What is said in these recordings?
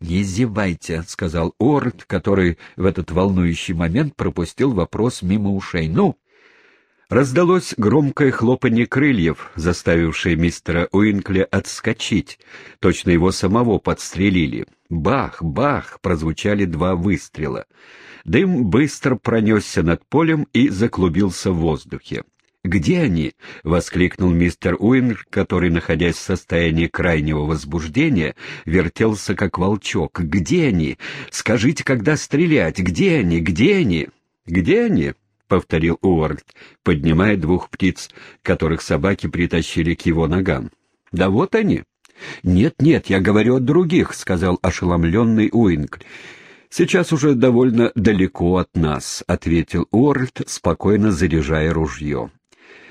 «Не зевайте», — сказал Уорд, который в этот волнующий момент пропустил вопрос мимо ушей. «Ну!» Раздалось громкое хлопанье крыльев, заставившее мистера Уинкля отскочить. Точно его самого подстрелили. Бах, бах! Прозвучали два выстрела. Дым быстро пронесся над полем и заклубился в воздухе. «Где они?» — воскликнул мистер Уинг, который, находясь в состоянии крайнего возбуждения, вертелся как волчок. «Где они? Скажите, когда стрелять? Где они? Где они?» «Где они?» — повторил Уорд, поднимая двух птиц, которых собаки притащили к его ногам. «Да вот они». «Нет-нет, я говорю о других», — сказал ошеломленный Уинг. «Сейчас уже довольно далеко от нас», — ответил Уорд, спокойно заряжая ружье.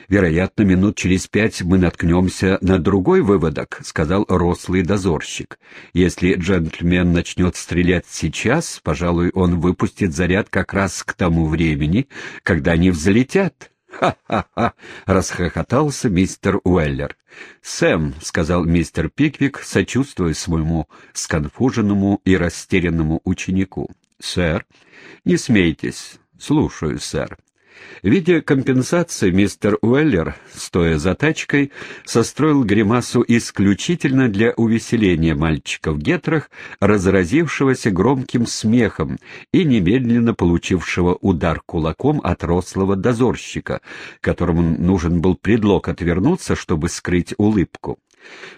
«Вероятно, минут через пять мы наткнемся на другой выводок», — сказал рослый дозорщик. «Если джентльмен начнет стрелять сейчас, пожалуй, он выпустит заряд как раз к тому времени, когда они взлетят». «Ха-ха-ха!» — расхохотался мистер Уэллер. «Сэм», — сказал мистер Пиквик, сочувствуя своему сконфуженному и растерянному ученику. «Сэр?» «Не смейтесь». «Слушаю, сэр». Видя компенсации, мистер Уэллер, стоя за тачкой, состроил гримасу исключительно для увеселения мальчика в гетрах, разразившегося громким смехом и немедленно получившего удар кулаком от рослого дозорщика, которому нужен был предлог отвернуться, чтобы скрыть улыбку.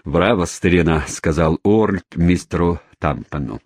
«Браво, старина!» — сказал Уорльд мистеру Тампону.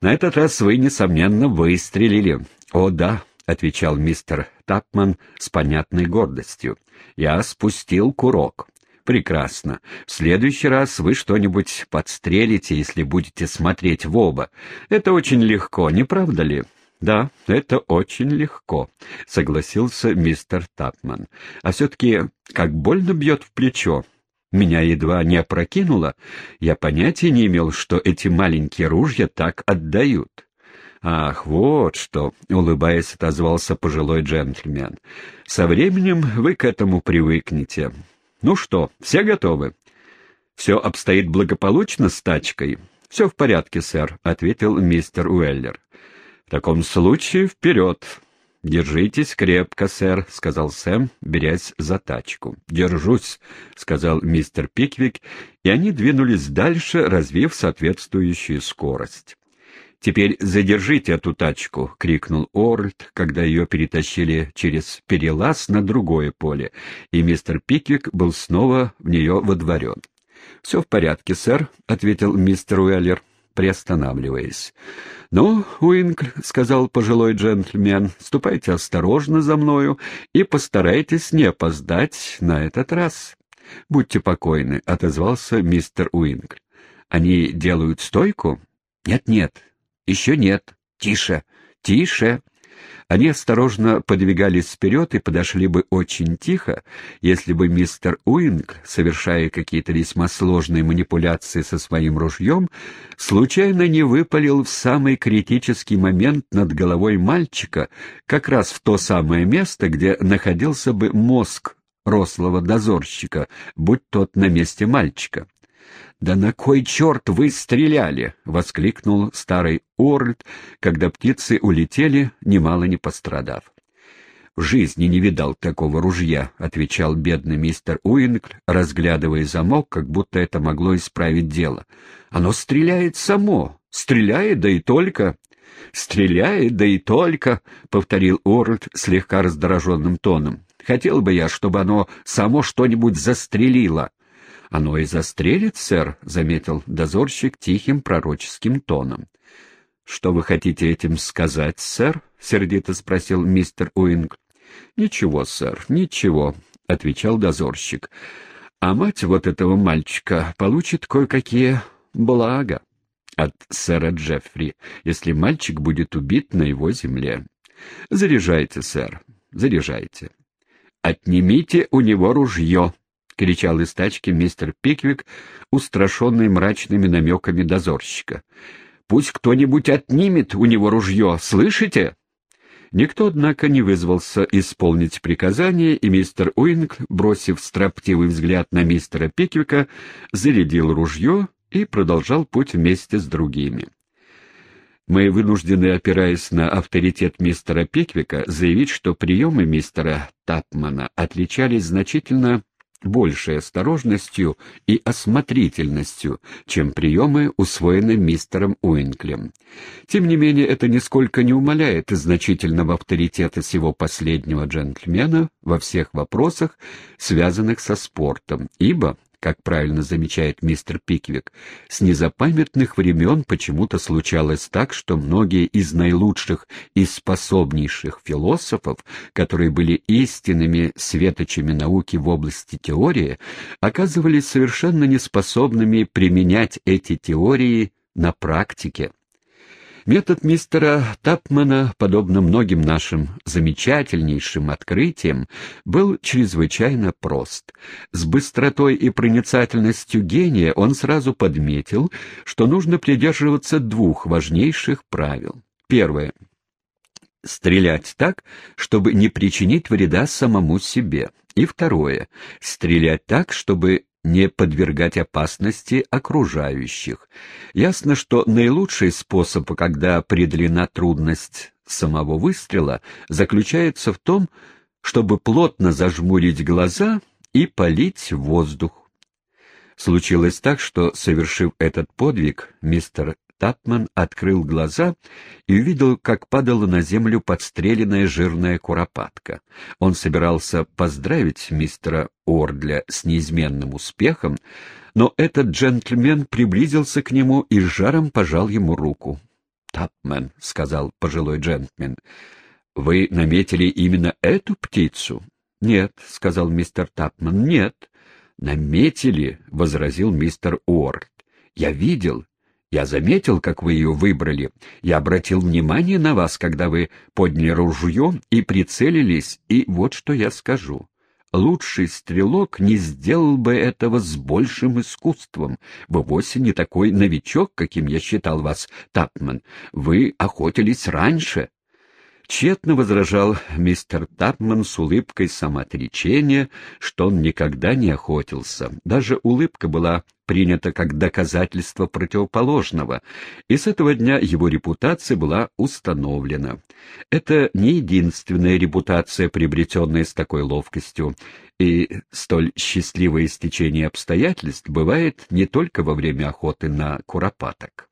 «На этот раз вы, несомненно, выстрелили». «О, да!» — отвечал мистер Тапман с понятной гордостью. «Я спустил курок». «Прекрасно. В следующий раз вы что-нибудь подстрелите, если будете смотреть в оба. Это очень легко, не правда ли?» «Да, это очень легко», — согласился мистер Тапман. «А все-таки как больно бьет в плечо. Меня едва не опрокинуло. Я понятия не имел, что эти маленькие ружья так отдают». «Ах, вот что!» — улыбаясь, отозвался пожилой джентльмен. «Со временем вы к этому привыкнете. Ну что, все готовы?» «Все обстоит благополучно с тачкой?» «Все в порядке, сэр», — ответил мистер Уэллер. «В таком случае вперед!» «Держитесь крепко, сэр», — сказал Сэм, берясь за тачку. «Держусь», — сказал мистер Пиквик, и они двинулись дальше, развив соответствующую скорость. «Теперь задержите эту тачку!» — крикнул Орльд, когда ее перетащили через перелаз на другое поле, и мистер Пиквик был снова в нее водворен. «Все в порядке, сэр», — ответил мистер Уэллер, приостанавливаясь. «Ну, Уинкл», — сказал пожилой джентльмен, — «ступайте осторожно за мною и постарайтесь не опоздать на этот раз». «Будьте покойны», — отозвался мистер Уинкл. «Они делают стойку?» «Нет-нет, «Еще нет. Тише. Тише». Они осторожно подвигались вперед и подошли бы очень тихо, если бы мистер Уинг, совершая какие-то весьма сложные манипуляции со своим ружьем, случайно не выпалил в самый критический момент над головой мальчика, как раз в то самое место, где находился бы мозг рослого дозорщика, будь тот на месте мальчика. «Да на кой черт вы стреляли?» — воскликнул старый Орльд, когда птицы улетели, немало не пострадав. «В жизни не видал такого ружья», — отвечал бедный мистер Уинкл, разглядывая замок, как будто это могло исправить дело. «Оно стреляет само, стреляет, да и только». «Стреляет, да и только», — повторил Орльд слегка раздраженным тоном. «Хотел бы я, чтобы оно само что-нибудь застрелило». «Оно и застрелит, сэр», — заметил дозорщик тихим пророческим тоном. «Что вы хотите этим сказать, сэр?» — сердито спросил мистер Уинг. «Ничего, сэр, ничего», — отвечал дозорщик. «А мать вот этого мальчика получит кое-какие блага от сэра Джеффри, если мальчик будет убит на его земле. Заряжайте, сэр, заряжайте. Отнимите у него ружье, — кричал из тачки мистер Пиквик, устрашенный мрачными намеками дозорщика. «Пусть кто-нибудь отнимет у него ружье, слышите?» Никто, однако, не вызвался исполнить приказание, и мистер Уинг, бросив строптивый взгляд на мистера Пиквика, зарядил ружье и продолжал путь вместе с другими. Мы вынуждены, опираясь на авторитет мистера Пиквика, заявить, что приемы мистера Тапмана отличались значительно большей осторожностью и осмотрительностью, чем приемы, усвоенные мистером Уинклем. Тем не менее, это нисколько не умаляет значительного авторитета сего последнего джентльмена во всех вопросах, связанных со спортом, ибо, как правильно замечает мистер Пиквик, с незапамятных времен почему-то случалось так, что многие из наилучших и способнейших философов, которые были истинными светочами науки в области теории, оказывались совершенно неспособными применять эти теории на практике. Метод мистера Тапмана, подобно многим нашим замечательнейшим открытиям, был чрезвычайно прост. С быстротой и проницательностью гения он сразу подметил, что нужно придерживаться двух важнейших правил. Первое. Стрелять так, чтобы не причинить вреда самому себе. И второе. Стрелять так, чтобы не подвергать опасности окружающих. Ясно, что наилучший способ, когда преодолена трудность самого выстрела, заключается в том, чтобы плотно зажмурить глаза и полить воздух. Случилось так, что, совершив этот подвиг, мистер Татман открыл глаза и увидел, как падала на землю подстреленная жирная куропатка. Он собирался поздравить мистера Ордля с неизменным успехом, но этот джентльмен приблизился к нему и с жаром пожал ему руку. «Тапмен», — сказал пожилой джентльмен, — «вы наметили именно эту птицу?» «Нет», — сказал мистер Тапман, — «нет». «Наметили», — возразил мистер Уорд. «Я видел, я заметил, как вы ее выбрали. Я обратил внимание на вас, когда вы подняли ружье и прицелились, и вот что я скажу. Лучший стрелок не сделал бы этого с большим искусством. Вы вовсе не такой новичок, каким я считал вас, Тапман. Вы охотились раньше. Тщетно возражал мистер Тапман с улыбкой самоотречения, что он никогда не охотился. Даже улыбка была принята как доказательство противоположного, и с этого дня его репутация была установлена. Это не единственная репутация, приобретенная с такой ловкостью, и столь счастливое стечение обстоятельств бывает не только во время охоты на куропаток.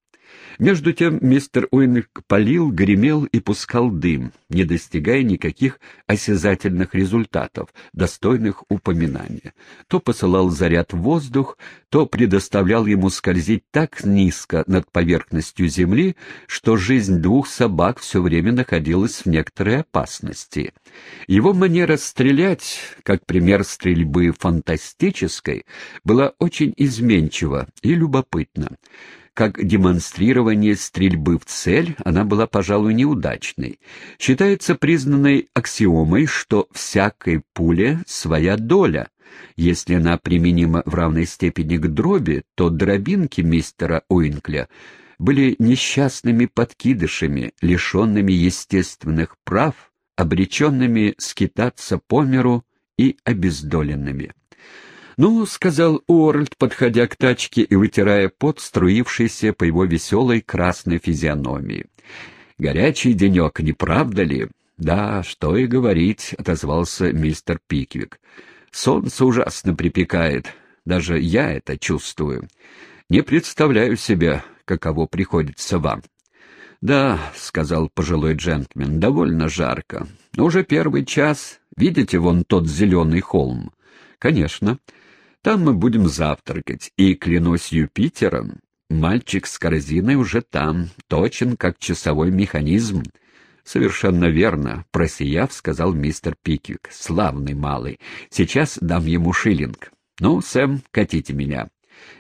Между тем мистер Уинг палил, гремел и пускал дым, не достигая никаких осязательных результатов, достойных упоминания. То посылал заряд в воздух, то предоставлял ему скользить так низко над поверхностью земли, что жизнь двух собак все время находилась в некоторой опасности. Его манера стрелять, как пример стрельбы фантастической, была очень изменчива и любопытна. Как демонстрирование стрельбы в цель она была, пожалуй, неудачной. Считается признанной аксиомой, что всякой пуле своя доля. Если она применима в равной степени к дроби, то дробинки мистера Уинкля были несчастными подкидышами, лишенными естественных прав, обреченными скитаться по миру и обездоленными. «Ну», — сказал Уорльд, подходя к тачке и вытирая пот, струившийся по его веселой красной физиономии. «Горячий денек, не правда ли?» «Да, что и говорить», — отозвался мистер Пиквик. «Солнце ужасно припекает. Даже я это чувствую. Не представляю себе, каково приходится вам». «Да», — сказал пожилой джентльмен, — «довольно жарко. Но уже первый час. Видите вон тот зеленый холм?» «Конечно. Там мы будем завтракать, и, клянусь Юпитером, мальчик с корзиной уже там, точен, как часовой механизм. «Совершенно верно», — просияв, сказал мистер Пиквик. «Славный малый. Сейчас дам ему шиллинг. Ну, Сэм, катите меня».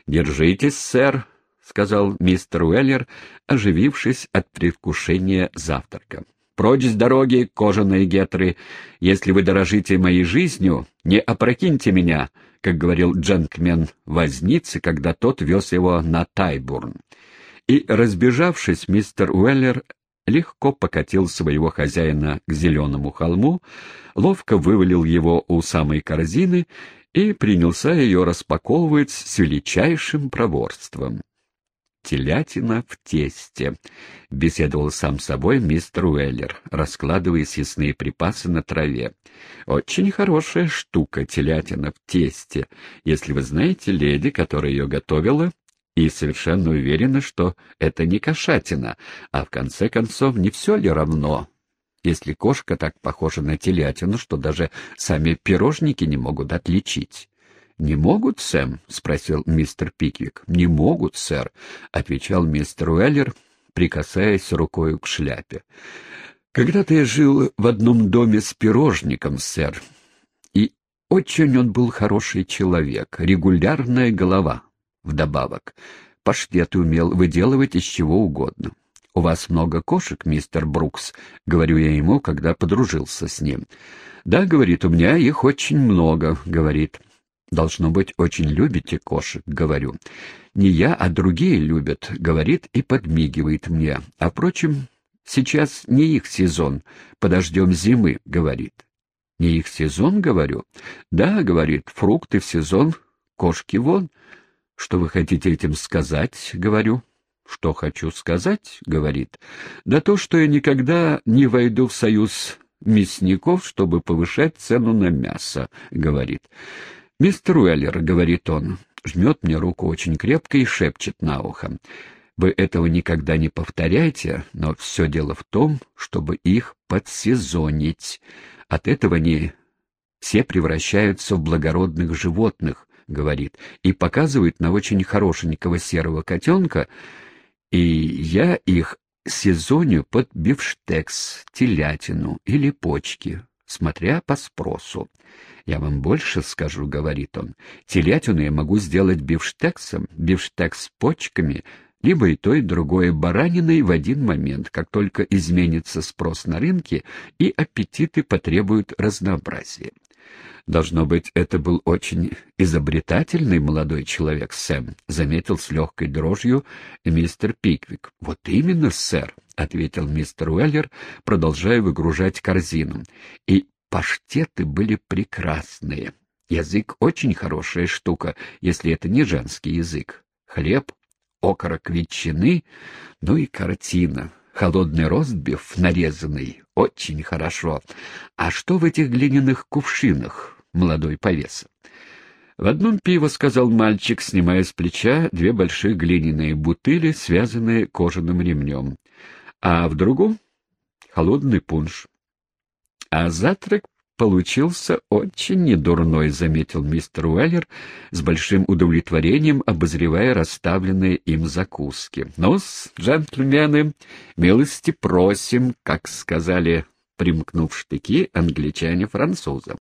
«Держитесь, сэр», — сказал мистер Уэллер, оживившись от предвкушения завтрака. «Прочь с дороги, кожаные гетры. Если вы дорожите моей жизнью, не опрокиньте меня, как говорил джентльмен возницы, когда тот вез его на Тайбурн. И, разбежавшись, мистер Уэллер легко покатил своего хозяина к зеленому холму, ловко вывалил его у самой корзины и принялся ее распаковывать с величайшим проворством. Телятина в тесте», — беседовал сам собой мистер Уэллер, раскладывая съестные припасы на траве. «Очень хорошая штука телятина в тесте, если вы знаете леди, которая ее готовила, и совершенно уверена, что это не кошатина, а в конце концов не все ли равно, если кошка так похожа на телятину, что даже сами пирожники не могут отличить». «Не могут, Сэм?» — спросил мистер Пиквик. «Не могут, сэр», — отвечал мистер Уэллер, прикасаясь рукой к шляпе. «Когда-то я жил в одном доме с пирожником, сэр, и очень он был хороший человек, регулярная голова, вдобавок. Паштет умел выделывать из чего угодно. «У вас много кошек, мистер Брукс», — говорю я ему, когда подружился с ним. «Да, — говорит, — у меня их очень много», — говорит. Должно быть, очень любите кошек, говорю. Не я, а другие любят, говорит и подмигивает мне. А впрочем, сейчас не их сезон, подождем зимы, говорит. Не их сезон, говорю. Да, говорит, фрукты в сезон, кошки вон. Что вы хотите этим сказать, говорю. Что хочу сказать, говорит. Да то, что я никогда не войду в союз мясников, чтобы повышать цену на мясо, говорит. «Мистер Уэллер», — говорит он, жмет мне руку очень крепко и шепчет на ухо. «Вы этого никогда не повторяйте, но все дело в том, чтобы их подсезонить. От этого они все превращаются в благородных животных», — говорит, и показывает на очень хорошенького серого котенка, и я их сезоню под бифштекс, телятину или почки, смотря по спросу. «Я вам больше скажу», — говорит он. «Телятину я могу сделать бифштексом, бифштекс с почками, либо и то, и другое бараниной в один момент, как только изменится спрос на рынке и аппетиты потребуют разнообразия». «Должно быть, это был очень изобретательный молодой человек, Сэм», — заметил с легкой дрожью мистер Пиквик. «Вот именно, сэр», — ответил мистер Уэллер, продолжая выгружать корзину. «И Паштеты были прекрасные. Язык очень хорошая штука, если это не женский язык. Хлеб, окорок ветчины, ну и картина. Холодный ростбиф, нарезанный, очень хорошо. А что в этих глиняных кувшинах, молодой повеса? В одном пиво, — сказал мальчик, снимая с плеча две большие глиняные бутыли, связанные кожаным ремнем. А в другом — холодный пунш. А завтрак получился очень недурной, — заметил мистер Уэллер с большим удовлетворением, обозревая расставленные им закуски. ну джентльмены, милости просим, как сказали, примкнув штыки, англичане французам.